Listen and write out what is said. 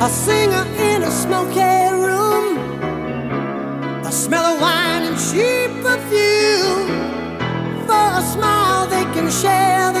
A singer in a smoky room. The smell of wine and cheap perfume. For a smile they can share